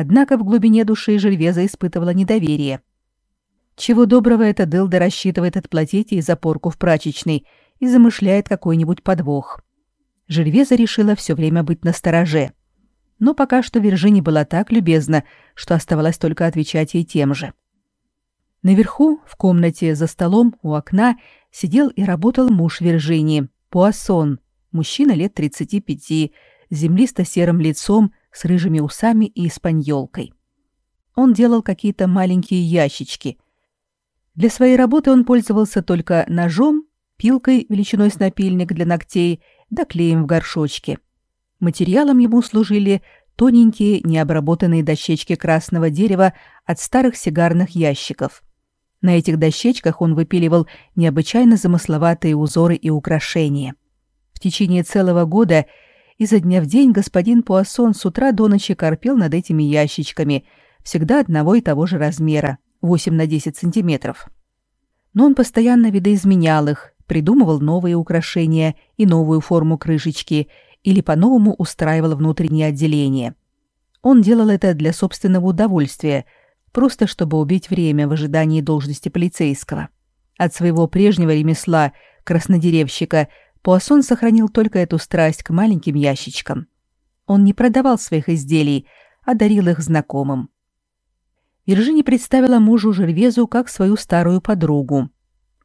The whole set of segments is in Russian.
Однако в глубине души Жильвеза испытывала недоверие. Чего доброго эта дылда рассчитывает отплатить ей за порку в прачечной и замышляет какой-нибудь подвох. Жильвеза решила все время быть настороже. Но пока что Виржини была так любезна, что оставалось только отвечать ей тем же. Наверху, в комнате за столом у окна, сидел и работал муж Виржинии, Пуассон, мужчина лет 35, землисто-серым лицом, с рыжими усами и испаньолкой. Он делал какие-то маленькие ящички. Для своей работы он пользовался только ножом, пилкой величиной с напильник для ногтей да клеем в горшочке. Материалом ему служили тоненькие необработанные дощечки красного дерева от старых сигарных ящиков. На этих дощечках он выпиливал необычайно замысловатые узоры и украшения. В течение целого года изо дня в день господин Пуассон с утра до ночи корпел над этими ящичками, всегда одного и того же размера, 8 на 10 сантиметров. Но он постоянно видоизменял их, придумывал новые украшения и новую форму крышечки или по-новому устраивал внутреннее отделение. Он делал это для собственного удовольствия, просто чтобы убить время в ожидании должности полицейского. От своего прежнего ремесла, краснодеревщика, Пуассон сохранил только эту страсть к маленьким ящичкам. Он не продавал своих изделий, а дарил их знакомым. Виржини представила мужу Жервезу как свою старую подругу.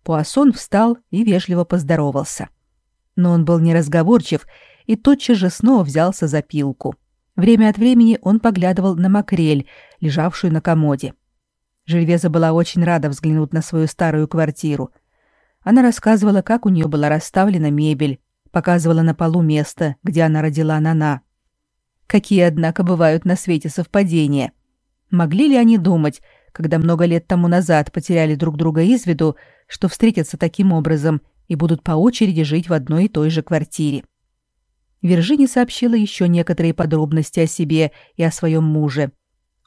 Пуассон встал и вежливо поздоровался. Но он был неразговорчив и тотчас же снова взялся за пилку. Время от времени он поглядывал на макрель, лежавшую на комоде. Жильвеза была очень рада взглянуть на свою старую квартиру. Она рассказывала, как у нее была расставлена мебель, показывала на полу место, где она родила Нана. Какие, однако, бывают на свете совпадения. Могли ли они думать, когда много лет тому назад потеряли друг друга из виду, что встретятся таким образом и будут по очереди жить в одной и той же квартире. Виржини сообщила еще некоторые подробности о себе и о своем муже.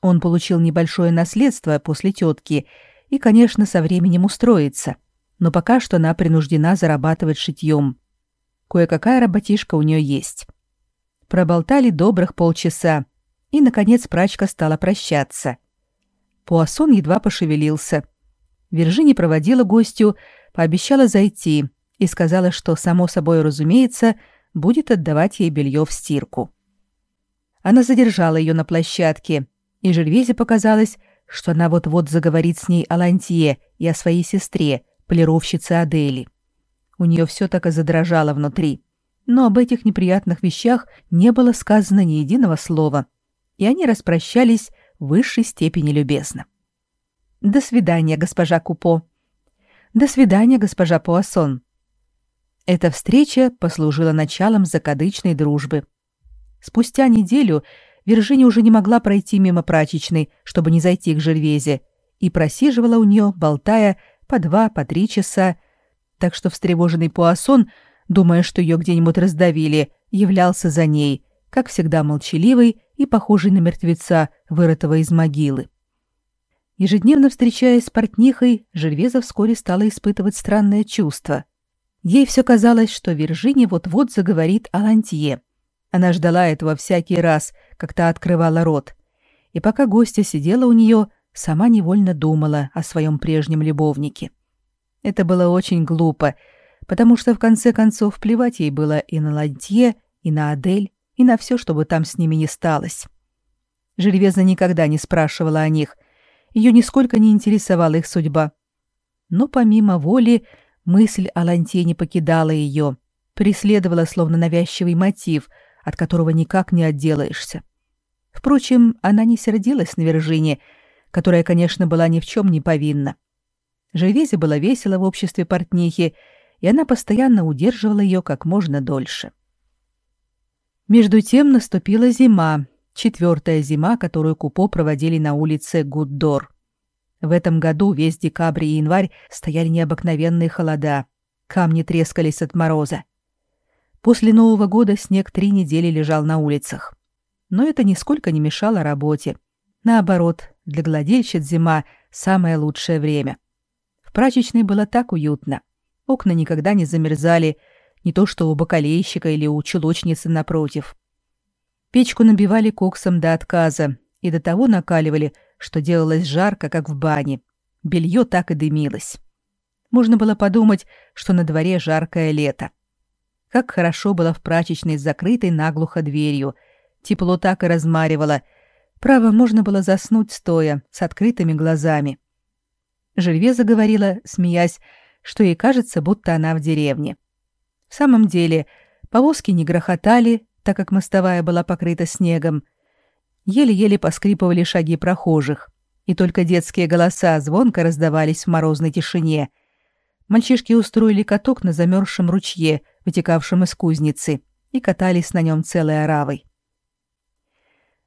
Он получил небольшое наследство после тетки и, конечно, со временем устроится, но пока что она принуждена зарабатывать шитьем. Кое-какая работишка у нее есть. Проболтали добрых полчаса, и, наконец, прачка стала прощаться. Пуассон едва пошевелился — Виржини проводила гостю, пообещала зайти и сказала, что, само собой разумеется, будет отдавать ей белье в стирку. Она задержала ее на площадке, и Жильвезе показалось, что она вот-вот заговорит с ней о Лантье и о своей сестре, полировщице Адели. У нее все так и задрожало внутри, но об этих неприятных вещах не было сказано ни единого слова, и они распрощались в высшей степени любезно. До свидания, госпожа Купо. До свидания, госпожа Пуассон. Эта встреча послужила началом закадычной дружбы. Спустя неделю Виржини уже не могла пройти мимо прачечной, чтобы не зайти к Жервезе, и просиживала у нее, болтая, по два, по три часа, так что встревоженный Пуассон, думая, что ее где-нибудь раздавили, являлся за ней, как всегда молчаливый и похожий на мертвеца, вырытого из могилы. Ежедневно встречаясь с портнихой, Жильвеза вскоре стала испытывать странное чувство. Ей все казалось, что Виржини вот-вот заговорит о Лантье. Она ждала этого всякий раз, как та открывала рот. И пока гостья сидела у нее, сама невольно думала о своем прежнем любовнике. Это было очень глупо, потому что в конце концов плевать ей было и на Лантье, и на Адель, и на все, что бы там с ними ни сталось. Жильвеза никогда не спрашивала о них, ее нисколько не интересовала их судьба. Но помимо воли мысль о Ланте не покидала ее, преследовала словно навязчивый мотив, от которого никак не отделаешься. Впрочем, она не сердилась на Вержине, которая, конечно, была ни в чем не повинна. Живезе было весело в обществе портнихи, и она постоянно удерживала ее как можно дольше. Между тем наступила зима, четвертая зима, которую Купо проводили на улице Гуддор. В этом году весь декабрь и январь стояли необыкновенные холода. Камни трескались от мороза. После Нового года снег три недели лежал на улицах. Но это нисколько не мешало работе. Наоборот, для гладильщиц зима – самое лучшее время. В прачечной было так уютно. Окна никогда не замерзали, не то что у бакалейщика или у чулочницы напротив. Печку набивали коксом до отказа, и до того накаливали, что делалось жарко, как в бане. Белье так и дымилось. Можно было подумать, что на дворе жаркое лето. Как хорошо было в прачечной с закрытой наглухо дверью. Тепло так и размаривало. Право, можно было заснуть стоя, с открытыми глазами. Жильве заговорила, смеясь, что ей кажется, будто она в деревне. В самом деле, повозки не грохотали, так как мостовая была покрыта снегом. Еле-еле поскрипывали шаги прохожих, и только детские голоса звонко раздавались в морозной тишине. Мальчишки устроили каток на замерзшем ручье, вытекавшем из кузницы, и катались на нем целой оравой.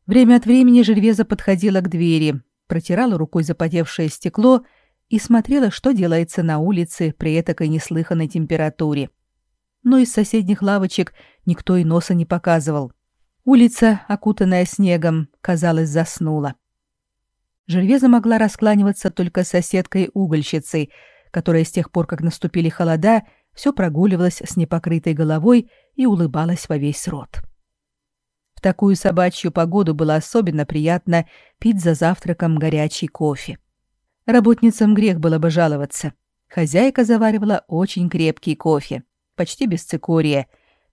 Время от времени Жервеза подходила к двери, протирала рукой запотевшее стекло и смотрела, что делается на улице при этакой неслыханной температуре но из соседних лавочек никто и носа не показывал. Улица, окутанная снегом, казалось, заснула. Жервеза могла раскланиваться только с соседкой-угольщицей, которая с тех пор, как наступили холода, все прогуливалась с непокрытой головой и улыбалась во весь рот. В такую собачью погоду было особенно приятно пить за завтраком горячий кофе. Работницам грех было бы жаловаться. Хозяйка заваривала очень крепкий кофе почти без цикория,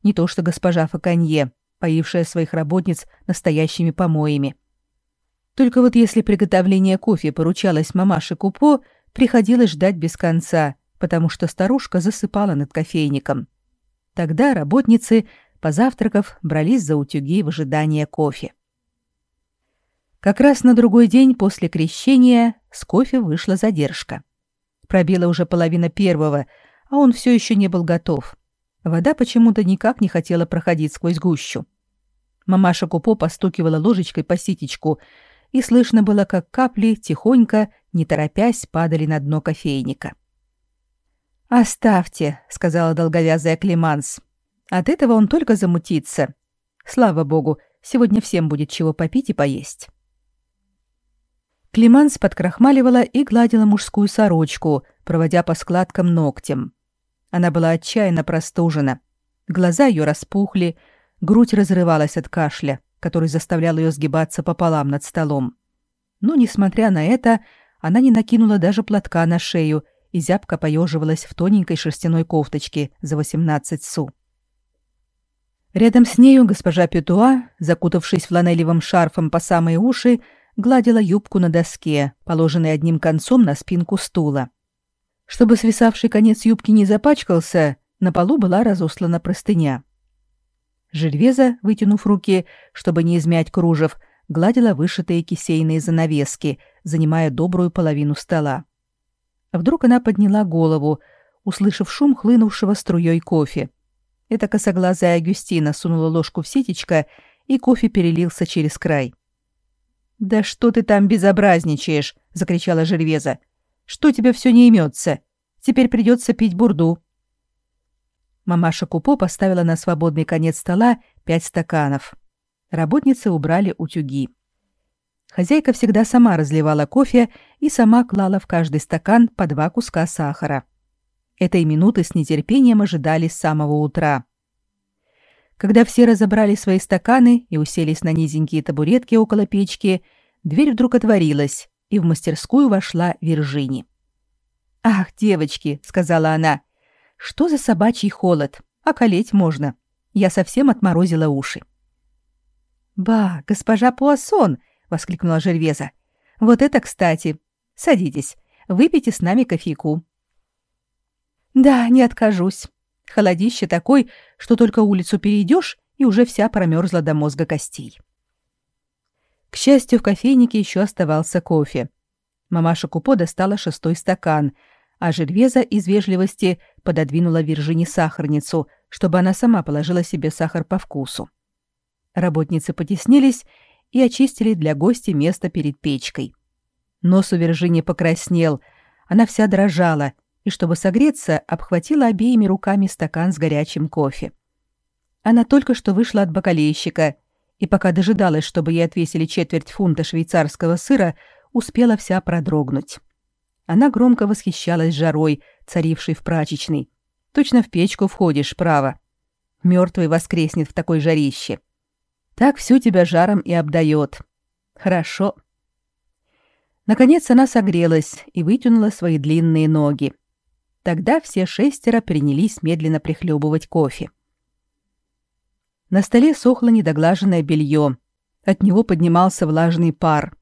не то что госпожа Факанье, поившая своих работниц настоящими помоями. Только вот если приготовление кофе поручалось мамаше Купо, приходилось ждать без конца, потому что старушка засыпала над кофейником. Тогда работницы, позавтракав, брались за утюги в ожидании кофе. Как раз на другой день после крещения с кофе вышла задержка. Пробила уже половина первого, а он все еще не был готов. Вода почему-то никак не хотела проходить сквозь гущу. Мамаша Купо постукивала ложечкой по ситечку, и слышно было, как капли тихонько, не торопясь, падали на дно кофейника. «Оставьте», — сказала долговязая Климанс. «От этого он только замутится. Слава богу, сегодня всем будет чего попить и поесть». Климанс подкрахмаливала и гладила мужскую сорочку, проводя по складкам ногтем. Она была отчаянно простужена. Глаза ее распухли, грудь разрывалась от кашля, который заставлял ее сгибаться пополам над столом. Но, несмотря на это, она не накинула даже платка на шею и зябко поеживалась в тоненькой шерстяной кофточке за 18 су. Рядом с нею госпожа Петуа, закутавшись фланелевым шарфом по самые уши, гладила юбку на доске, положенной одним концом на спинку стула. Чтобы свисавший конец юбки не запачкался, на полу была разослана простыня. Жильвеза, вытянув руки, чтобы не измять кружев, гладила вышитые кисейные занавески, занимая добрую половину стола. Вдруг она подняла голову, услышав шум хлынувшего струей кофе. Эта косоглазая Агюстина сунула ложку в ситечко, и кофе перелился через край. «Да что ты там безобразничаешь!» — закричала Жервеза. Что тебе все не имется? Теперь придется пить бурду». Мамаша Купо поставила на свободный конец стола пять стаканов. Работницы убрали утюги. Хозяйка всегда сама разливала кофе и сама клала в каждый стакан по два куска сахара. Этой минуты с нетерпением ожидали с самого утра. Когда все разобрали свои стаканы и уселись на низенькие табуретки около печки, дверь вдруг отворилась, и в мастерскую вошла Виржини. «Ах, девочки», — сказала она, — «что за собачий холод? Околеть можно. Я совсем отморозила уши». «Ба, госпожа Пуассон!» — воскликнула Жервеза. «Вот это кстати! Садитесь, выпейте с нами кофейку». «Да, не откажусь. Холодище такой, что только улицу перейдешь, и уже вся промерзла до мозга костей». К счастью, в кофейнике еще оставался кофе. Мамаша Купо достала шестой стакан, а Жервеза из вежливости пододвинула Виржине сахарницу, чтобы она сама положила себе сахар по вкусу. Работницы потеснились и очистили для гостя место перед печкой. Нос у Виржини покраснел, она вся дрожала, и, чтобы согреться, обхватила обеими руками стакан с горячим кофе. Она только что вышла от бакалейщика и пока дожидалась, чтобы ей отвесили четверть фунта швейцарского сыра, успела вся продрогнуть. Она громко восхищалась жарой, царившей в прачечной. Точно в печку входишь, право. Мертвый воскреснет в такой жарище. Так всю тебя жаром и обдает. Хорошо. Наконец она согрелась и вытянула свои длинные ноги. Тогда все шестеро принялись медленно прихлебывать кофе. На столе сохло недоглаженное белье. От него поднимался влажный пар.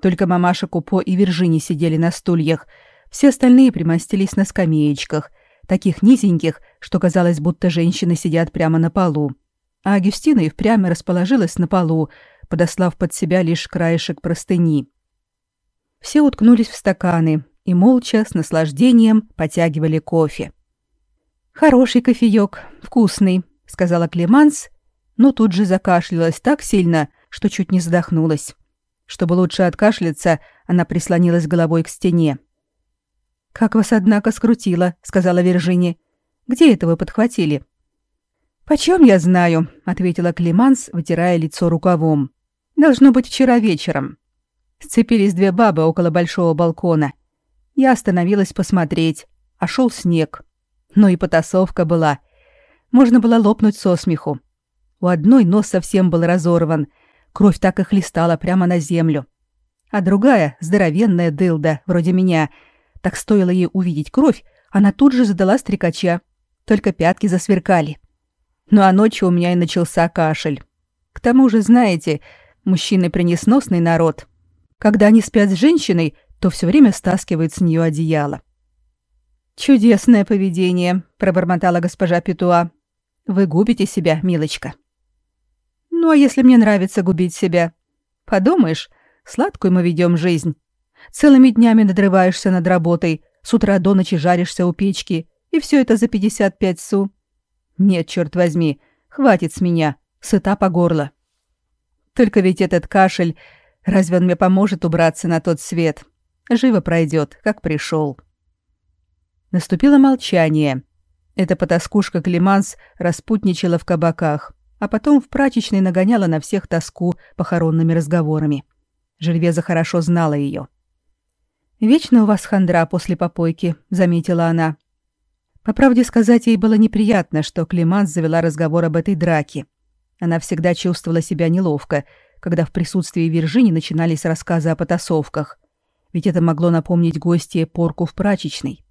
Только мамаша Купо и Виржини сидели на стульях, все остальные примостились на скамеечках, таких низеньких, что казалось, будто женщины сидят прямо на полу. А Агюстина и впрямь расположилась на полу, подослав под себя лишь краешек простыни. Все уткнулись в стаканы и молча, с наслаждением, потягивали кофе. «Хороший кофеёк, вкусный», — сказала Клеманс, но тут же закашлялась так сильно, что чуть не задохнулась. Чтобы лучше откашляться, она прислонилась головой к стене. «Как вас, однако, скрутило», — сказала Вержини. «Где это вы подхватили?» «Почем я знаю?» — ответила Клеманс, вытирая лицо рукавом. «Должно быть вчера вечером. Сцепились две бабы около большого балкона. Я остановилась посмотреть, а шел снег. Ну и потасовка была. Можно было лопнуть со смеху. У одной нос совсем был разорван, кровь так и хлестала прямо на землю. А другая, здоровенная дылда, вроде меня, так стоило ей увидеть кровь, она тут же задала стрекача. Только пятки засверкали. Ну а ночью у меня и начался кашель. К тому же, знаете, мужчины принесносный народ. Когда они спят с женщиной, то все время стаскивают с нее одеяло. «Чудесное поведение», — пробормотала госпожа Петуа. «Вы губите себя, милочка». «Ну, а если мне нравится губить себя? Подумаешь, сладкую мы ведем жизнь. Целыми днями надрываешься над работой, с утра до ночи жаришься у печки, и все это за 55 су. Нет, черт возьми, хватит с меня, сыта по горло. Только ведь этот кашель Разве он мне поможет убраться на тот свет? Живо пройдет, как пришел. Наступило молчание. Эта потаскушка Климанс распутничала в кабаках, а потом в прачечной нагоняла на всех тоску похоронными разговорами. Жильвеза хорошо знала ее. «Вечно у вас хандра после попойки», — заметила она. По правде сказать, ей было неприятно, что Климанс завела разговор об этой драке. Она всегда чувствовала себя неловко, когда в присутствии Виржини начинались рассказы о потасовках, ведь это могло напомнить гостье порку в прачечной.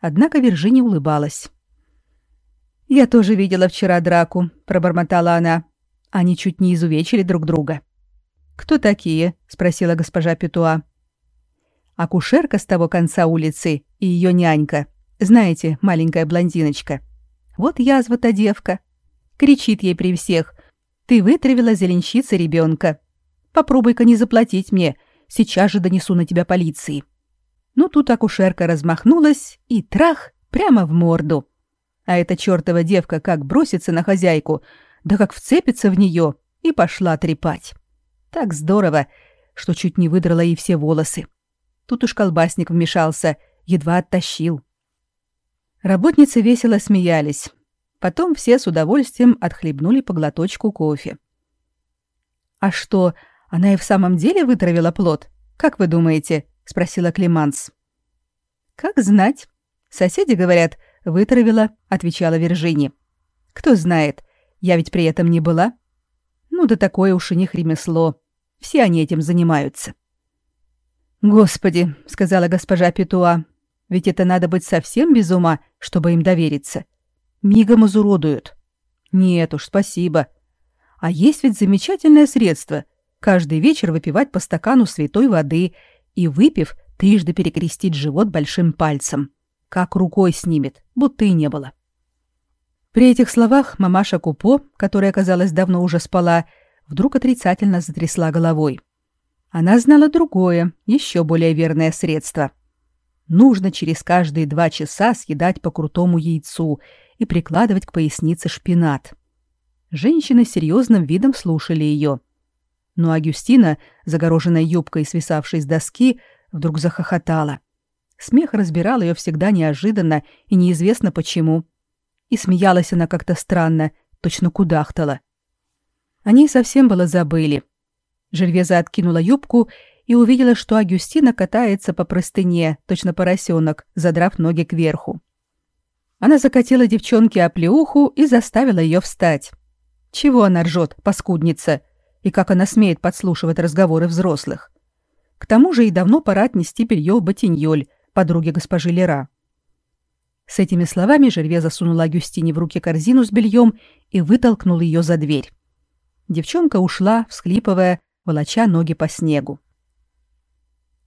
Однако Виржини улыбалась. «Я тоже видела вчера драку», — пробормотала она. Они чуть не изувечили друг друга. «Кто такие?» — спросила госпожа Петуа. «Акушерка с того конца улицы и ее нянька. Знаете, маленькая блондиночка. Вот язва-то девка. Кричит ей при всех, ты вытравила зеленщица ребенка. Попробуй-ка не заплатить мне. Сейчас же донесу на тебя полиции. Ну тут акушерка размахнулась и трах прямо в морду. А эта чертова девка как бросится на хозяйку, да как вцепится в нее и пошла трепать. Так здорово, что чуть не выдрала ей все волосы. Тут уж колбасник вмешался, едва оттащил. Работницы весело смеялись, Потом все с удовольствием отхлебнули по глоточку кофе. «А что, она и в самом деле вытравила плод? Как вы думаете?» — спросила Климанс. «Как знать. Соседи говорят, вытравила», — отвечала Виржини. «Кто знает, я ведь при этом не была. Ну да такое уж у них ремесло. Все они этим занимаются». «Господи», — сказала госпожа Петуа, — «ведь это надо быть совсем без ума, чтобы им довериться мигом изуродуют. Нет уж, спасибо. А есть ведь замечательное средство каждый вечер выпивать по стакану святой воды и, выпив, трижды перекрестить живот большим пальцем. Как рукой снимет, будто и не было. При этих словах мамаша Купо, которая, казалось, давно уже спала, вдруг отрицательно затрясла головой. Она знала другое, еще более верное средство. Нужно через каждые два часа съедать по крутому яйцу и прикладывать к пояснице шпинат. Женщины серьезным видом слушали ее. Но Агюстина, загороженная юбкой, свисавшей с доски, вдруг захохотала. Смех разбирал ее всегда неожиданно и неизвестно почему. И смеялась она как-то странно, точно кудахтала. Они совсем было забыли. Жильвеза откинула юбку и увидела, что Агюстина катается по простыне, точно поросенок, задрав ноги кверху. Она закатила девчонке оплеуху и заставила ее встать. Чего она ржет, паскудница? И как она смеет подслушивать разговоры взрослых? К тому же и давно пора отнести белье в Ботиньоль, подруге госпожи Лера. С этими словами Жерве засунула Агюстине в руки корзину с бельем и вытолкнул ее за дверь. Девчонка ушла, всхлипывая, волоча ноги по снегу.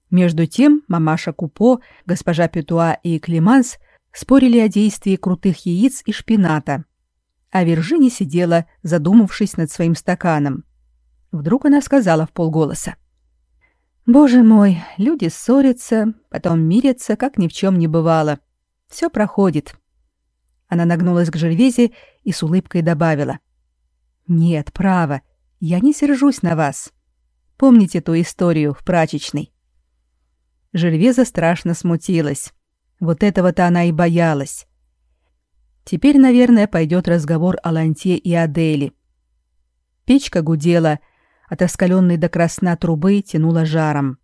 Между тем мамаша Купо, госпожа Петуа и Климанс спорили о действии крутых яиц и шпината, а Виржини сидела, задумавшись над своим стаканом. Вдруг она сказала в полголоса. «Боже мой, люди ссорятся, потом мирятся, как ни в чем не бывало. Все проходит». Она нагнулась к Жервезе и с улыбкой добавила. «Нет, право, я не сержусь на вас. Помните ту историю в прачечной?» Жервеза страшно смутилась. Вот этого-то она и боялась. Теперь, наверное, пойдет разговор о Ланте и Адели. Печка гудела, от раскаленной до красна трубы тянула жаром.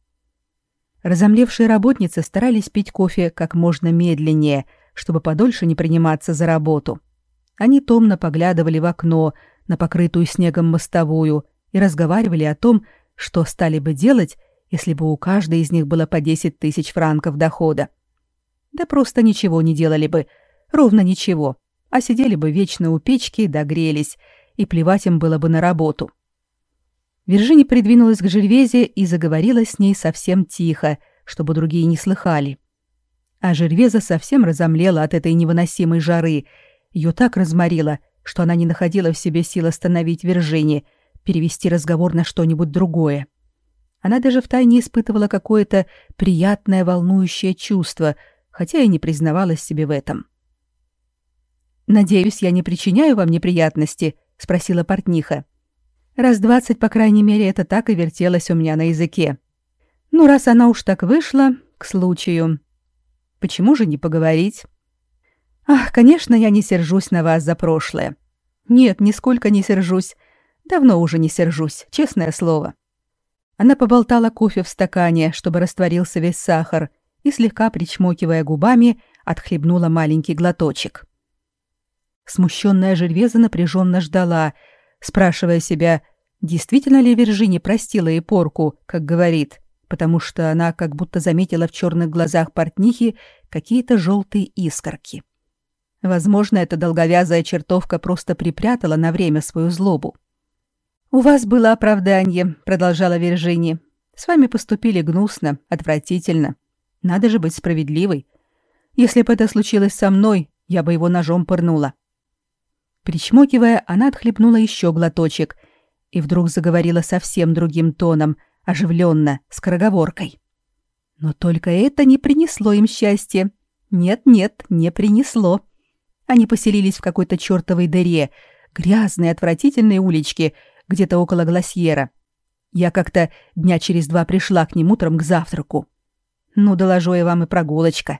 Разомлевшие работницы старались пить кофе как можно медленнее, чтобы подольше не приниматься за работу. Они томно поглядывали в окно на покрытую снегом мостовую и разговаривали о том, что стали бы делать, если бы у каждой из них было по 10 тысяч франков дохода. Да просто ничего не делали бы, ровно ничего, а сидели бы вечно у печки, догрелись, и плевать им было бы на работу. Виржини придвинулась к Жервезе и заговорила с ней совсем тихо, чтобы другие не слыхали. А Жервеза совсем разомлела от этой невыносимой жары. Ее так разморило, что она не находила в себе сил остановить Виржини, перевести разговор на что-нибудь другое. Она даже втайне испытывала какое-то приятное волнующее чувство, хотя и не признавалась себе в этом. «Надеюсь, я не причиняю вам неприятности?» — спросила портниха. Раз двадцать, по крайней мере, это так и вертелось у меня на языке. Ну, раз она уж так вышла, к случаю. Почему же не поговорить? Ах, конечно, я не сержусь на вас за прошлое. Нет, нисколько не сержусь. Давно уже не сержусь, честное слово. Она поболтала кофе в стакане, чтобы растворился весь сахар, и слегка причмокивая губами, отхлебнула маленький глоточек. Смущенная Жильвеза напряженно ждала — спрашивая себя, действительно ли Виржини простила ей порку, как говорит, потому что она как будто заметила в черных глазах портнихи какие-то желтые искорки. Возможно, эта долговязая чертовка просто припрятала на время свою злобу. «У вас было оправдание», — продолжала Виржини. «С вами поступили гнусно, отвратительно. Надо же быть справедливой. Если бы это случилось со мной, я бы его ножом пырнула. Причмокивая, она отхлебнула еще глоточек и вдруг заговорила совсем другим тоном, оживленно, скороговоркой. Но только это не принесло им счастья. Нет-нет, не принесло. Они поселились в какой-то чертовой дыре, грязной, отвратительной уличке, где-то около Гласьера. Я как-то дня через два пришла к ним утром к завтраку. Ну, доложу я вам и прогулочка.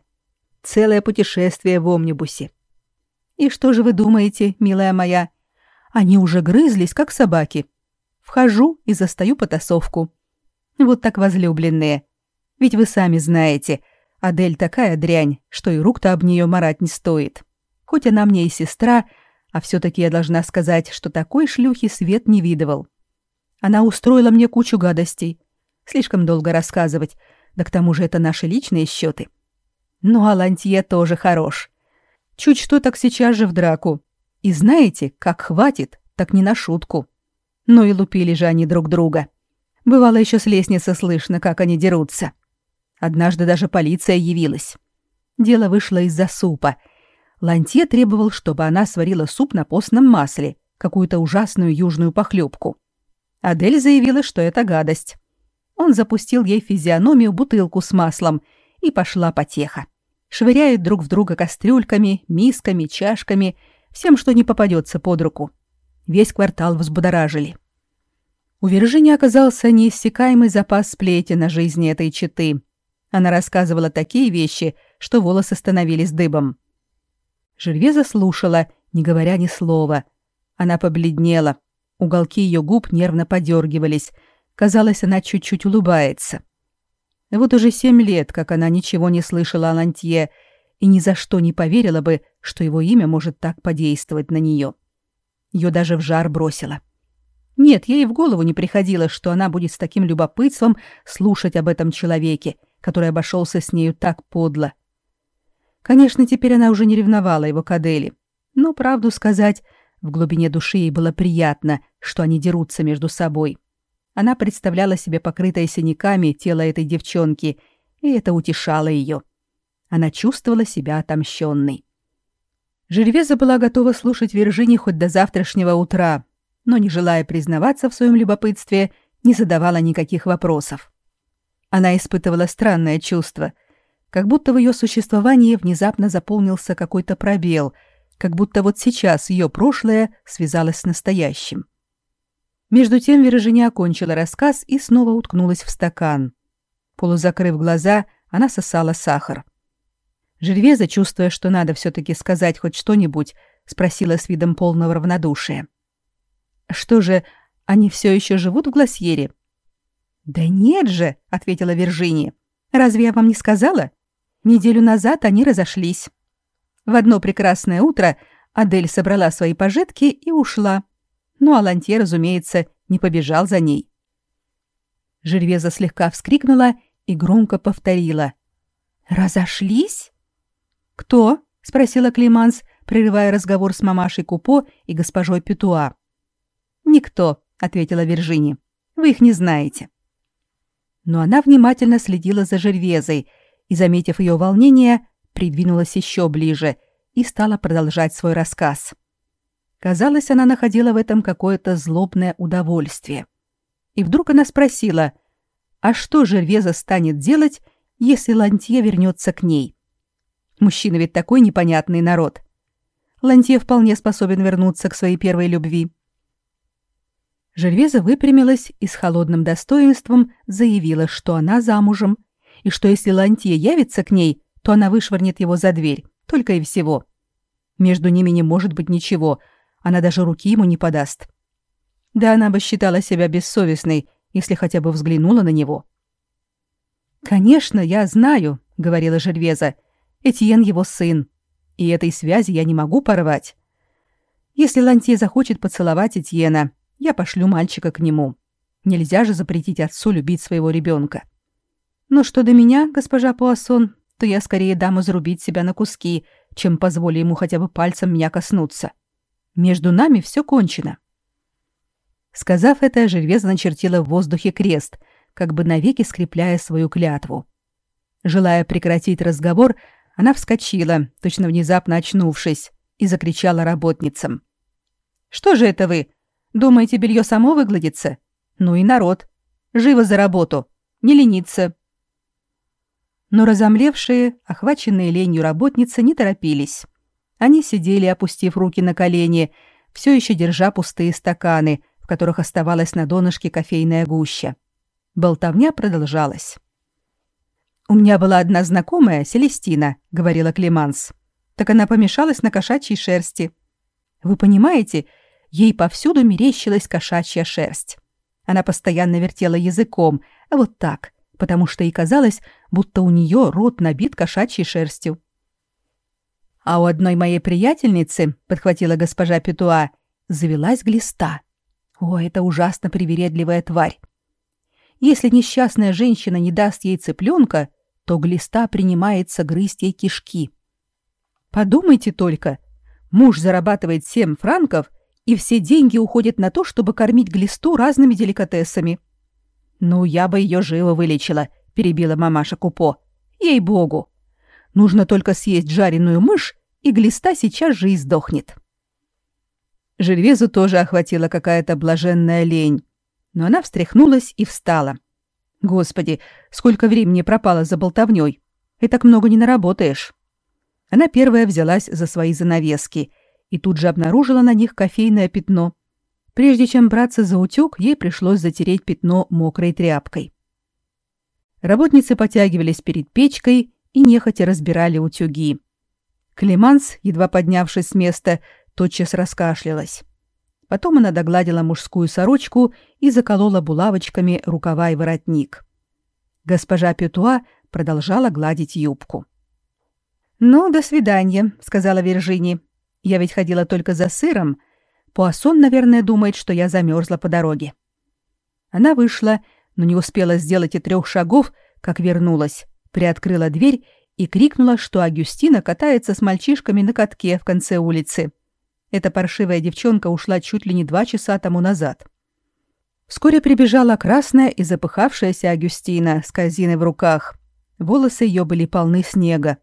Целое путешествие в омнибусе. И что же вы думаете, милая моя? Они уже грызлись, как собаки. Вхожу и застаю потасовку. Вот так возлюбленные. Ведь вы сами знаете, Адель такая дрянь, что и рук-то об нее марать не стоит. Хоть она мне и сестра, а все-таки я должна сказать, что такой шлюхи свет не видывал. Она устроила мне кучу гадостей. Слишком долго рассказывать, да к тому же это наши личные счеты. Ну, а Лантье тоже хорош. Чуть что так сейчас же в драку. И знаете, как хватит, так не на шутку. Ну и лупили же они друг друга. Бывало еще с лестницы слышно, как они дерутся. Однажды даже полиция явилась. Дело вышло из-за супа. Лантье требовал, чтобы она сварила суп на постном масле, какую-то ужасную южную похлебку. Адель заявила, что это гадость. Он запустил ей физиономию бутылку с маслом, и пошла потеха швыряют друг в друга кастрюльками, мисками, чашками, всем, что не попадется под руку. Весь квартал взбудоражили. У Виржини оказался неиссякаемый запас сплетен на жизни этой четы. Она рассказывала такие вещи, что волосы становились дыбом. Жильвеза слушала, не говоря ни слова. Она побледнела. Уголки ее губ нервно подергивались. Казалось, она чуть-чуть улыбается. — вот уже семь лет, как она ничего не слышала о Лантье и ни за что не поверила бы, что его имя может так подействовать на нее. Ее даже в жар бросило. Нет, ей в голову не приходило, что она будет с таким любопытством слушать об этом человеке, который обошелся с нею так подло. Конечно, теперь она уже не ревновала его к Адели. Но, правду сказать, в глубине души ей было приятно, что они дерутся между собой. Она представляла себе покрытое синяками тело этой девчонки, и это утешало ее. Она чувствовала себя отомщенной. Жервеза была готова слушать Виржини хоть до завтрашнего утра, но, не желая признаваться в своем любопытстве, не задавала никаких вопросов. Она испытывала странное чувство, как будто в ее существовании внезапно заполнился какой-то пробел, как будто вот сейчас ее прошлое связалось с настоящим. Между тем Виржиния окончила рассказ и снова уткнулась в стакан. Полузакрыв глаза, она сосала сахар. Жервеза, чувствуя, что надо все-таки сказать хоть что-нибудь, спросила с видом полного равнодушия. Что же, они все еще живут в Гласьере? Да нет же, ответила Виржиния. Разве я вам не сказала? Неделю назад они разошлись. В одно прекрасное утро Адель собрала свои пожитки и ушла. Ну а Лантье, разумеется, не побежал за ней. Жервеза слегка вскрикнула и громко повторила. «Разошлись?» «Кто?» — спросила Климанс, прерывая разговор с мамашей Купо и госпожой Петуа. «Никто», — ответила Виржини. «Вы их не знаете». Но она внимательно следила за Жервезой и, заметив ее волнение, придвинулась еще ближе и стала продолжать свой рассказ. Казалось, она находила в этом какое-то злобное удовольствие. И вдруг она спросила, а что Жервеза станет делать, если Лантье вернется к ней? Мужчина ведь такой непонятный народ. Лантье вполне способен вернуться к своей первой любви. Жервеза выпрямилась и с холодным достоинством заявила, что она замужем, и что если Лантье явится к ней, то она вышвырнет его за дверь, только и всего. Между ними не может быть ничего, она даже руки ему не подаст. Да она бы считала себя бессовестной, если хотя бы взглянула на него. «Конечно, я знаю», — говорила Жервеза, — «Этьен его сын, и этой связи я не могу порвать. Если Лантье захочет поцеловать Этьена, я пошлю мальчика к нему. Нельзя же запретить отцу любить своего ребенка. Но что до меня, госпожа Пуассон, то я скорее дам изрубить себя на куски, чем позволю ему хотя бы пальцем меня коснуться. Между нами все кончено. Сказав это, Жервеза начертила в воздухе крест, как бы навеки скрепляя свою клятву. Желая прекратить разговор, она вскочила, точно внезапно очнувшись, и закричала работницам. «Что же это вы? Думаете, белье само выгладится? Ну и народ. Живо за работу. Не лениться. Но разомлевшие, охваченные ленью работницы не торопились. Они сидели, опустив руки на колени, все еще держа пустые стаканы, в которых оставалась на донышке кофейная гуща. Болтовня продолжалась. «У меня была одна знакомая, Селестина», — говорила Климанс. «Так она помешалась на кошачьей шерсти. Вы понимаете, Ей повсюду мерещилась кошачья шерсть. Она постоянно вертела языком, а вот так, потому что ей казалось, будто у нее рот набит кошачьей шерстью. А у одной моей приятельницы, подхватила госпожа Петуа, завелась глиста. О, это ужасно привередливая тварь. Если несчастная женщина не даст ей цыпленка, то глиста принимается грызть ей кишки. Подумайте только, муж зарабатывает 7 франков, и все деньги уходят на то, чтобы кормить глисту разными деликатесами. Ну, я бы ее живо вылечила, перебила мамаша Купо. Ей-богу. Нужно только съесть жареную мышь, и глиста сейчас же издохнет. Жервезу тоже охватила какая-то блаженная лень, но она встряхнулась и встала. Господи, сколько времени пропало за болтовнёй. И так много не наработаешь. Она первая взялась за свои занавески — и тут же обнаружила на них кофейное пятно. Прежде чем браться за утюг, ей пришлось затереть пятно мокрой тряпкой. Работницы потягивались перед печкой и нехотя разбирали утюги. Клеманс, едва поднявшись с места, тотчас раскашлялась. Потом она догладила мужскую сорочку и заколола булавочками рукава и воротник. Госпожа Петуа продолжала гладить юбку. «Ну, до свидания», — сказала Виржини. Я ведь ходила только за сыром, Пуассон, наверное, думает, что я замерзла по дороге. Она вышла, но не успела сделать и трех шагов, как вернулась, приоткрыла дверь и крикнула, что Агюстина катается с мальчишками на катке в конце улицы. Эта паршивая девчонка ушла чуть ли не два часа тому назад. Вскоре прибежала красная и запыхавшаяся Агюстина с корзиной в руках. Волосы ее были полны снега.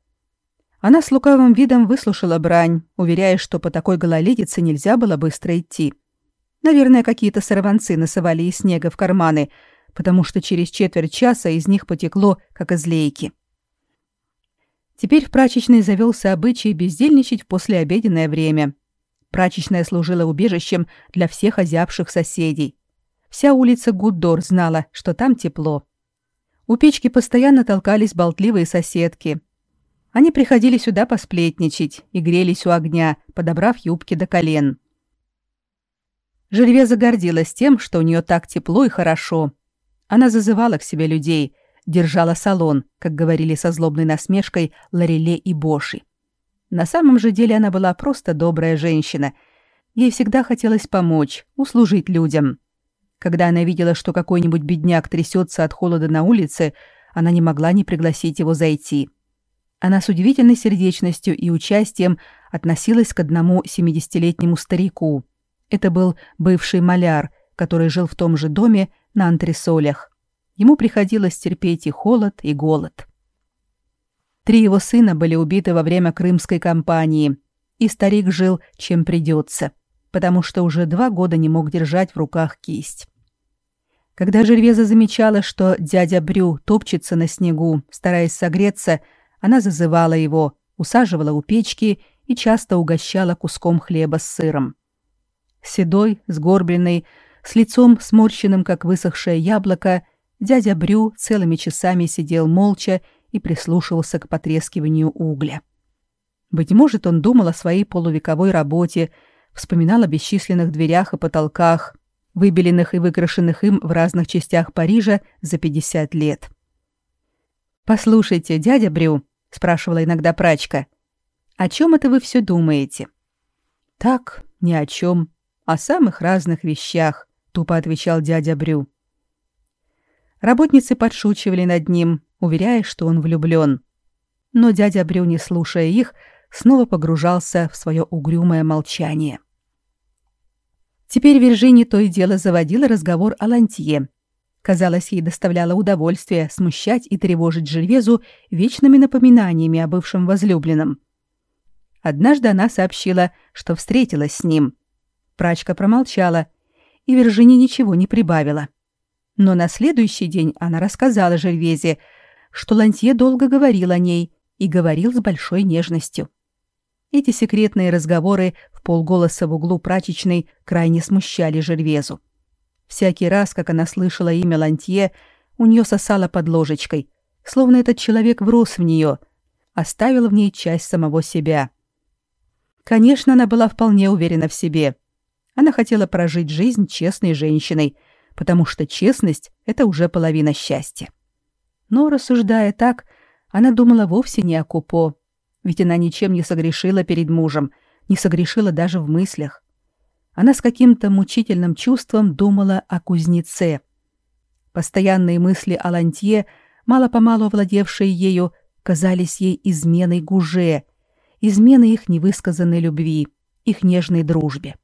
Она с лукавым видом выслушала брань, уверяя, что по такой гололедице нельзя было быстро идти. Наверное, какие-то сорванцы насывали из снега в карманы, потому что через четверть часа из них потекло, как из лейки. Теперь в прачечной завелся обычай бездельничать в послеобеденное время. Прачечная служила убежищем для всех озябших соседей. Вся улица Гуддор знала, что там тепло. У печки постоянно толкались болтливые соседки – они приходили сюда посплетничать и грелись у огня, подобрав юбки до колен. Жильве загордилась тем, что у нее так тепло и хорошо. Она зазывала к себе людей, держала салон, как говорили со злобной насмешкой Лареле и Боши. На самом же деле она была просто добрая женщина. Ей всегда хотелось помочь, услужить людям. Когда она видела, что какой-нибудь бедняк трясется от холода на улице, она не могла не пригласить его зайти. — она с удивительной сердечностью и участием относилась к одному семидесятилетнему старику. Это был бывший маляр, который жил в том же доме на антресолях. Ему приходилось терпеть и холод, и голод. Три его сына были убиты во время Крымской кампании, и старик жил, чем придется, потому что уже два года не мог держать в руках кисть. Когда Жервеза замечала, что дядя Брю топчется на снегу, стараясь согреться, она зазывала его, усаживала у печки и часто угощала куском хлеба с сыром. Седой, сгорбленный, с лицом сморщенным, как высохшее яблоко, дядя Брю целыми часами сидел молча и прислушивался к потрескиванию угля. Быть может, он думал о своей полувековой работе, вспоминал о бесчисленных дверях и потолках, выбеленных и выкрашенных им в разных частях Парижа за 50 лет. «Послушайте, дядя Брю», спрашивала иногда прачка. О чем это вы все думаете? Так, ни о чем, о самых разных вещах, тупо отвечал дядя Брю. Работницы подшучивали над ним, уверяя, что он влюблен. Но дядя Брю, не слушая их, снова погружался в свое угрюмое молчание. Теперь Виржини то и дело заводила разговор о Лантье, Казалось, ей доставляло удовольствие смущать и тревожить Жильвезу вечными напоминаниями о бывшем возлюбленном. Однажды она сообщила, что встретилась с ним. Прачка промолчала, и Вержини ничего не прибавила. Но на следующий день она рассказала Жильвезе, что Лантье долго говорил о ней и говорил с большой нежностью. Эти секретные разговоры в полголоса в углу прачечной крайне смущали Жильвезу. Всякий раз, как она слышала имя Лантье, у нее сосало под ложечкой, словно этот человек врос в нее, оставил в ней часть самого себя. Конечно, она была вполне уверена в себе. Она хотела прожить жизнь честной женщиной, потому что честность — это уже половина счастья. Но, рассуждая так, она думала вовсе не о Купо, ведь она ничем не согрешила перед мужем, не согрешила даже в мыслях она с каким-то мучительным чувством думала о кузнеце. Постоянные мысли о Лантье, мало-помалу овладевшие ею, казались ей изменой Гуже, изменой их невысказанной любви, их нежной дружбе.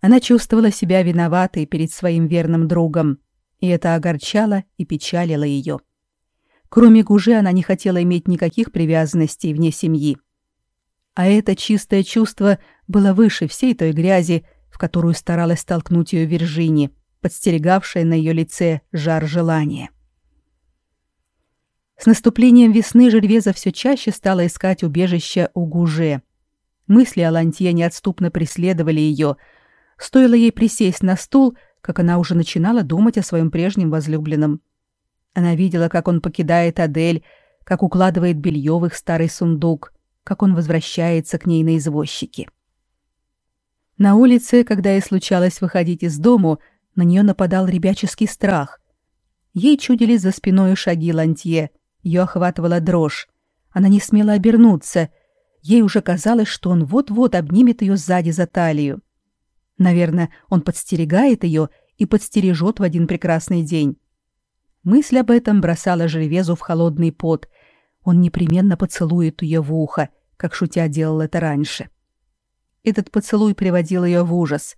Она чувствовала себя виноватой перед своим верным другом, и это огорчало и печалило ее. Кроме Гуже она не хотела иметь никаких привязанностей вне семьи. А это чистое чувство было выше всей той грязи, в которую старалась столкнуть ее Виржини, подстерегавшая на ее лице жар желания. С наступлением весны Жервеза все чаще стала искать убежище у Гуже. Мысли о Лантье неотступно преследовали ее. Стоило ей присесть на стул, как она уже начинала думать о своем прежнем возлюбленном. Она видела, как он покидает Адель, как укладывает белье в их старый сундук, как он возвращается к ней на извозчике. На улице, когда ей случалось выходить из дому, на нее нападал ребяческий страх. Ей чудились за спиной шаги Лантье, ее охватывала дрожь. Она не смела обернуться. Ей уже казалось, что он вот-вот обнимет ее сзади за талию. Наверное, он подстерегает ее и подстережет в один прекрасный день. Мысль об этом бросала Жервезу в холодный пот. Он непременно поцелует ее в ухо, как шутя делал это раньше. Этот поцелуй приводил ее в ужас.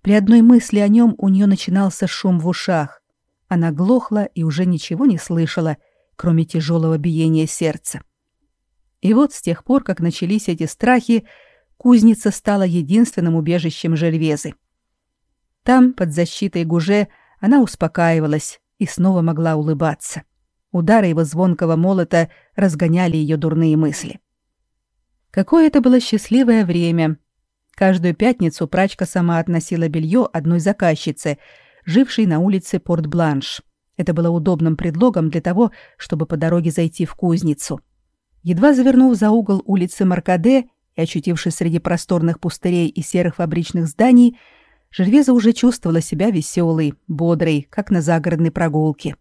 При одной мысли о нем у нее начинался шум в ушах. Она глохла и уже ничего не слышала, кроме тяжелого биения сердца. И вот с тех пор, как начались эти страхи, кузница стала единственным убежищем Жильвезы. Там, под защитой Гуже, она успокаивалась и снова могла улыбаться. Удары его звонкого молота разгоняли ее дурные мысли. Какое это было счастливое время. Каждую пятницу прачка сама относила белье одной заказчице, жившей на улице Порт-Бланш. Это было удобным предлогом для того, чтобы по дороге зайти в кузницу. Едва завернув за угол улицы Маркаде и очутившись среди просторных пустырей и серых фабричных зданий, Жервеза уже чувствовала себя веселой, бодрой, как на загородной прогулке.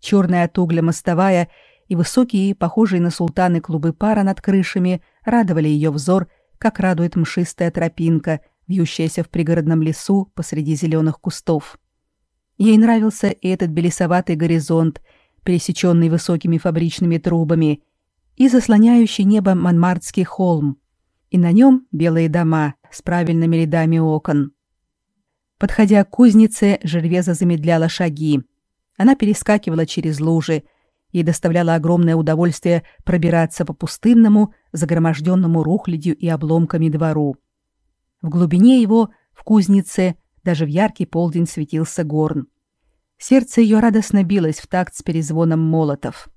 Черная от угля мостовая и высокие, похожие на султаны клубы пара над крышами радовали ее взор, как радует мшистая тропинка, вьющаяся в пригородном лесу посреди зеленых кустов. Ей нравился и этот белесоватый горизонт, пересеченный высокими фабричными трубами, и заслоняющий небо Монмартский холм, и на нем белые дома с правильными рядами окон. Подходя к кузнице, Жервеза замедляла шаги. Она перескакивала через лужи. и доставляло огромное удовольствие пробираться по пустынному, загроможденному рухлядью и обломками двору. В глубине его, в кузнице, даже в яркий полдень светился горн. Сердце ее радостно билось в такт с перезвоном молотов.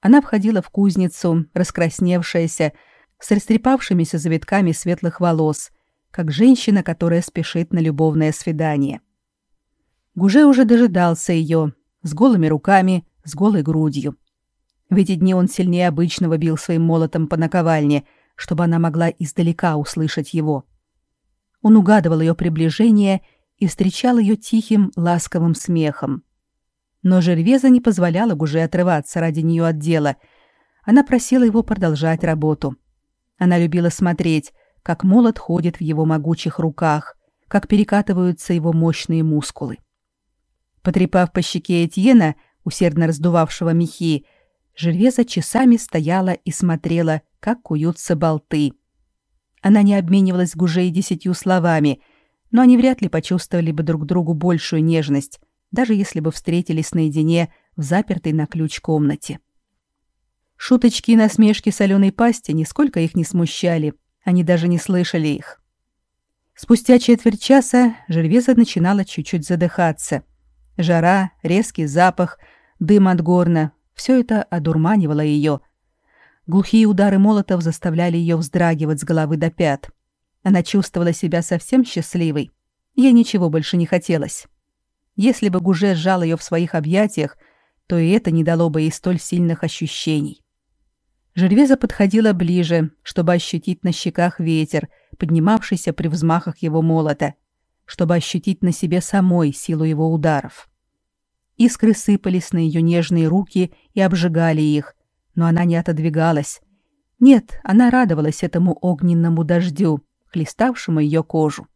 Она входила в кузницу, раскрасневшаяся, с растрепавшимися завитками светлых волос, как женщина, которая спешит на любовное свидание. Гуже уже дожидался ее, с голыми руками, с голой грудью. В эти дни он сильнее обычного бил своим молотом по наковальне, чтобы она могла издалека услышать его. Он угадывал ее приближение и встречал ее тихим, ласковым смехом. Но Жервеза не позволяла Гуже отрываться ради нее от дела. Она просила его продолжать работу. Она любила смотреть, как молот ходит в его могучих руках, как перекатываются его мощные мускулы. Потрепав по щеке Этьена, усердно раздувавшего мехи, Жервеза часами стояла и смотрела, как куются болты. Она не обменивалась с Гужей десятью словами, но они вряд ли почувствовали бы друг другу большую нежность, даже если бы встретились наедине в запертой на ключ комнате. Шуточки и насмешки соленой пасти нисколько их не смущали — они даже не слышали их. Спустя четверть часа Жервеза начинала чуть-чуть задыхаться. Жара, резкий запах, дым от горна — все это одурманивало ее. Глухие удары молотов заставляли ее вздрагивать с головы до пят. Она чувствовала себя совсем счастливой. Ей ничего больше не хотелось. Если бы Гуже сжал ее в своих объятиях, то и это не дало бы ей столь сильных ощущений. Жервеза подходила ближе, чтобы ощутить на щеках ветер, поднимавшийся при взмахах его молота, чтобы ощутить на себе самой силу его ударов. Искры сыпались на ее нежные руки и обжигали их, но она не отодвигалась. Нет, она радовалась этому огненному дождю, хлеставшему ее кожу.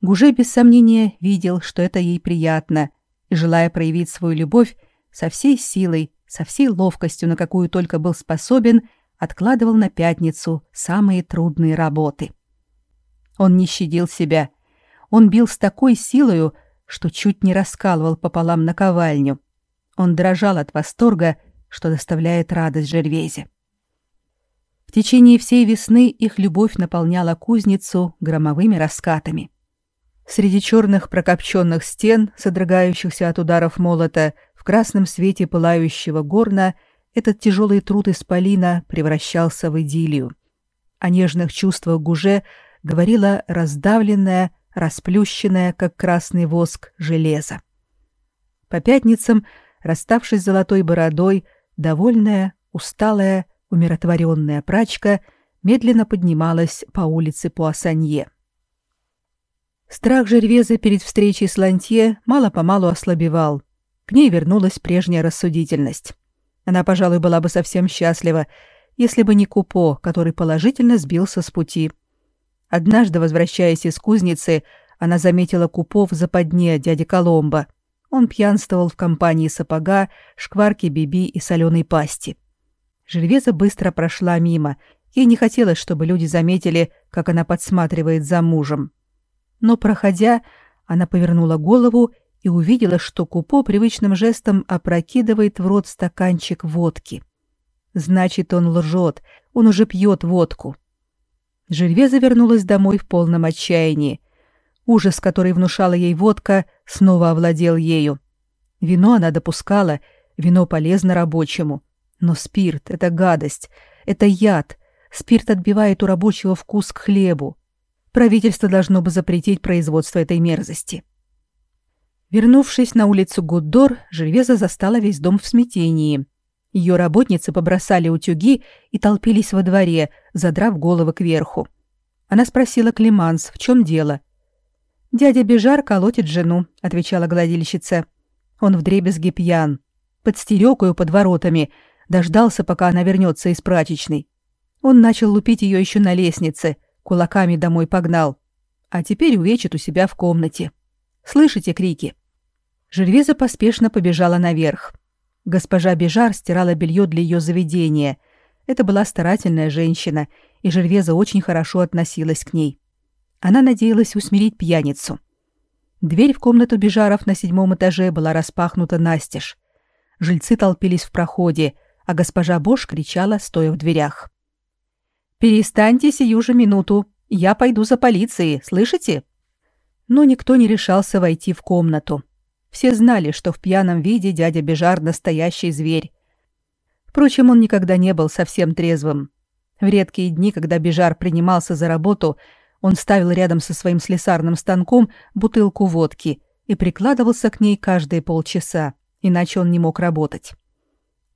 Гуже без сомнения видел, что это ей приятно, и, желая проявить свою любовь, со всей силой со всей ловкостью, на какую только был способен, откладывал на пятницу самые трудные работы. Он не щадил себя. Он бил с такой силою, что чуть не раскалывал пополам наковальню. Он дрожал от восторга, что доставляет радость Жервезе. В течение всей весны их любовь наполняла кузницу громовыми раскатами. Среди черных прокопченных стен, содрогающихся от ударов молота, в красном свете пылающего горна этот тяжелый труд исполина превращался в идиллию. О нежных чувствах Гуже говорила раздавленная, расплющенная, как красный воск, железо. По пятницам, расставшись с золотой бородой, довольная, усталая, умиротворенная прачка медленно поднималась по улице Пуассанье. Страх Жервеза перед встречей с Лантье мало-помалу ослабевал, к ней вернулась прежняя рассудительность. Она, пожалуй, была бы совсем счастлива, если бы не Купо, который положительно сбился с пути. Однажды, возвращаясь из кузницы, она заметила купов за подне дяди Коломбо. Он пьянствовал в компании сапога, шкварки биби и соленой пасти. Жильвеза быстро прошла мимо. Ей не хотелось, чтобы люди заметили, как она подсматривает за мужем. Но, проходя, она повернула голову и увидела, что Купо привычным жестом опрокидывает в рот стаканчик водки. Значит, он лжет, он уже пьет водку. Жильвеза вернулась домой в полном отчаянии. Ужас, который внушала ей водка, снова овладел ею. Вино она допускала, вино полезно рабочему. Но спирт — это гадость, это яд. Спирт отбивает у рабочего вкус к хлебу. Правительство должно бы запретить производство этой мерзости. Вернувшись на улицу Гуддор, Жильвеза застала весь дом в смятении. Ее работницы побросали утюги и толпились во дворе, задрав головы кверху. Она спросила Климанс, в чем дело — «Дядя Бежар колотит жену», — отвечала гладильщица. «Он вдребезги пьян. Подстерег ее под воротами, дождался, пока она вернется из прачечной. Он начал лупить ее еще на лестнице, кулаками домой погнал. А теперь увечит у себя в комнате. Слышите крики?» Жервеза поспешно побежала наверх. Госпожа Бежар стирала белье для ее заведения. Это была старательная женщина, и Жервеза очень хорошо относилась к ней. Она надеялась усмирить пьяницу. Дверь в комнату Бежаров на седьмом этаже была распахнута настежь. Жильцы толпились в проходе, а госпожа Бош кричала, стоя в дверях. «Перестаньте сию же минуту! Я пойду за полицией, слышите?» Но никто не решался войти в комнату. Все знали, что в пьяном виде дядя Бежар настоящий зверь. Впрочем, он никогда не был совсем трезвым. В редкие дни, когда Бежар принимался за работу, он ставил рядом со своим слесарным станком бутылку водки и прикладывался к ней каждые полчаса, иначе он не мог работать.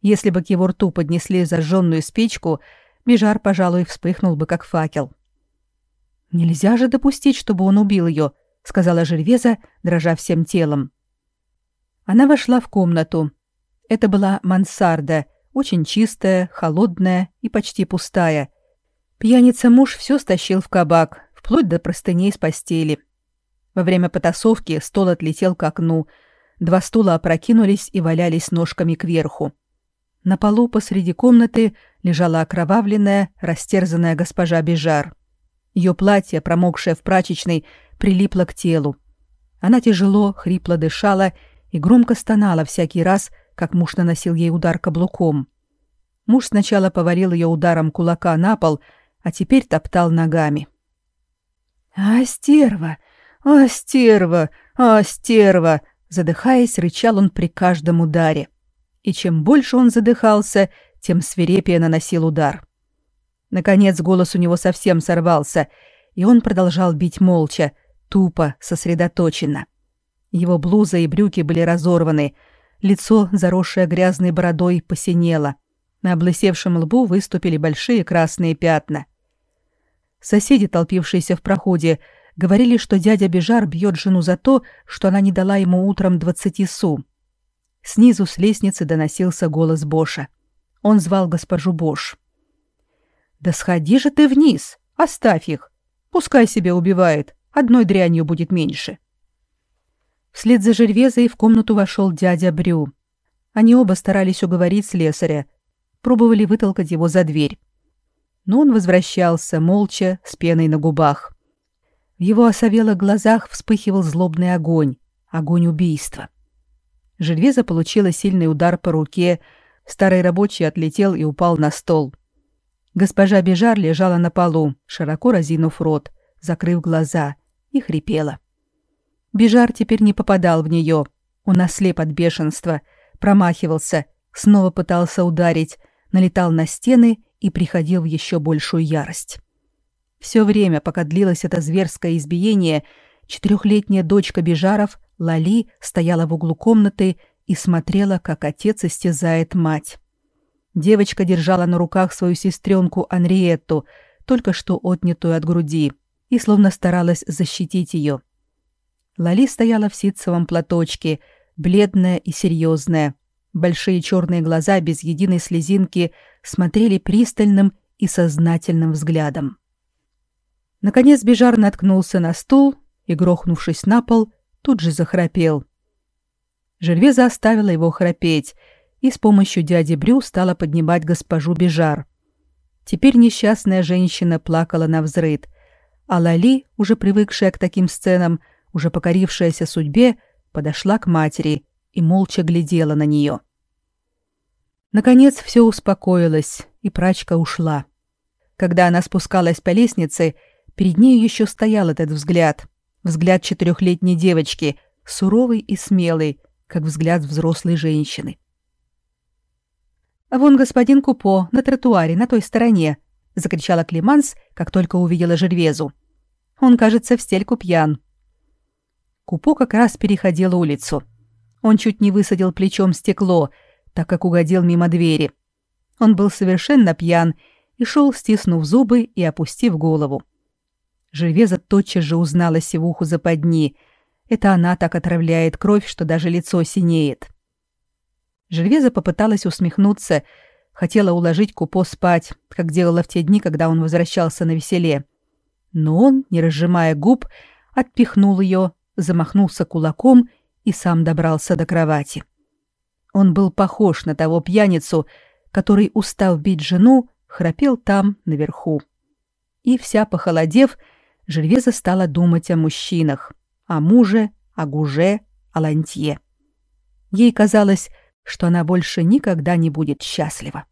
Если бы к его рту поднесли зажженную спичку, Бежар, пожалуй, вспыхнул бы как факел. «Нельзя же допустить, чтобы он убил ее», — сказала Жервеза, дрожа всем телом. Она вошла в комнату. Это была мансарда, очень чистая, холодная и почти пустая. Пьяница-муж все стащил в кабак, вплоть до простыней с постели. Во время потасовки стол отлетел к окну, два стула опрокинулись и валялись ножками кверху. На полу посреди комнаты лежала окровавленная, растерзанная госпожа Бежар. Ее платье, промокшее в прачечной, прилипло к телу. Она тяжело, хрипло дышала и громко стонала всякий раз, как муж наносил ей удар каблуком. Муж сначала повалил ее ударом кулака на пол, а теперь топтал ногами. — «А, стерва! А, стерва! А, стерва!» Задыхаясь, рычал он при каждом ударе. И чем больше он задыхался, тем свирепее наносил удар. Наконец голос у него совсем сорвался, и он продолжал бить молча, тупо, сосредоточенно. Его блуза и брюки были разорваны, лицо, заросшее грязной бородой, посинело. На облысевшем лбу выступили большие красные пятна. Соседи, толпившиеся в проходе, говорили, что дядя Бежар бьет жену за то, что она не дала ему утром двадцати су. Снизу с лестницы доносился голос Боша. Он звал госпожу Бош. «Да сходи же ты вниз! Оставь их! Пускай себя убивает, одной дрянью будет меньше!» Вслед за Жервезой в комнату вошел дядя Брю. Они оба старались уговорить слесаря, пробовали вытолкать его за дверь но он возвращался молча, с пеной на губах. В его осовелых глазах вспыхивал злобный огонь, огонь убийства. Жильвеза получила сильный удар по руке, старый рабочий отлетел и упал на стол. Госпожа Бежар лежала на полу, широко разинув рот, закрыв глаза, и хрипела. Бежар теперь не попадал в нее. Он ослеп от бешенства, промахивался, снова пытался ударить, налетал на стены и приходил в еще большую ярость. Все время, пока длилось это зверское избиение, четырехлетняя дочка Бежаров, Лали, стояла в углу комнаты и смотрела, как отец истязает мать. Девочка держала на руках свою сестренку Анриетту, только что отнятую от груди, и словно старалась защитить ее. Лали стояла в ситцевом платочке, бледная и серьезная, Большие черные глаза без единой слезинки смотрели пристальным и сознательным взглядом. Наконец Бежар наткнулся на стул и, грохнувшись на пол, тут же захрапел. Жервеза оставила его храпеть и с помощью дяди Брю стала поднимать госпожу Бежар. Теперь несчастная женщина плакала на взрыд, а Лали, уже привыкшая к таким сценам, уже покорившаяся судьбе, подошла к матери и молча глядела на нее. Наконец все успокоилось, и прачка ушла. Когда она спускалась по лестнице, перед ней еще стоял этот взгляд. Взгляд четырехлетней девочки, суровый и смелый, как взгляд взрослой женщины. «А вон господин Купо на тротуаре, на той стороне», — закричала Климанс, как только увидела Жервезу. «Он, кажется, в стельку пьян». Купо как раз переходил улицу. Он чуть не высадил плечом стекло, так как угодил мимо двери. Он был совершенно пьян и шел, стиснув зубы и опустив голову. Жервеза тотчас же узнала севуху западни. Это она так отравляет кровь, что даже лицо синеет. Жервеза попыталась усмехнуться, хотела уложить Купо спать, как делала в те дни, когда он возвращался на веселе. Но он, не разжимая губ, отпихнул ее, замахнулся кулаком и сам добрался до кровати. Он был похож на того пьяницу, который, устав бить жену, храпел там, наверху. И вся похолодев, Жервеза стала думать о мужчинах, о муже, о гуже, о лантье. Ей казалось, что она больше никогда не будет счастлива.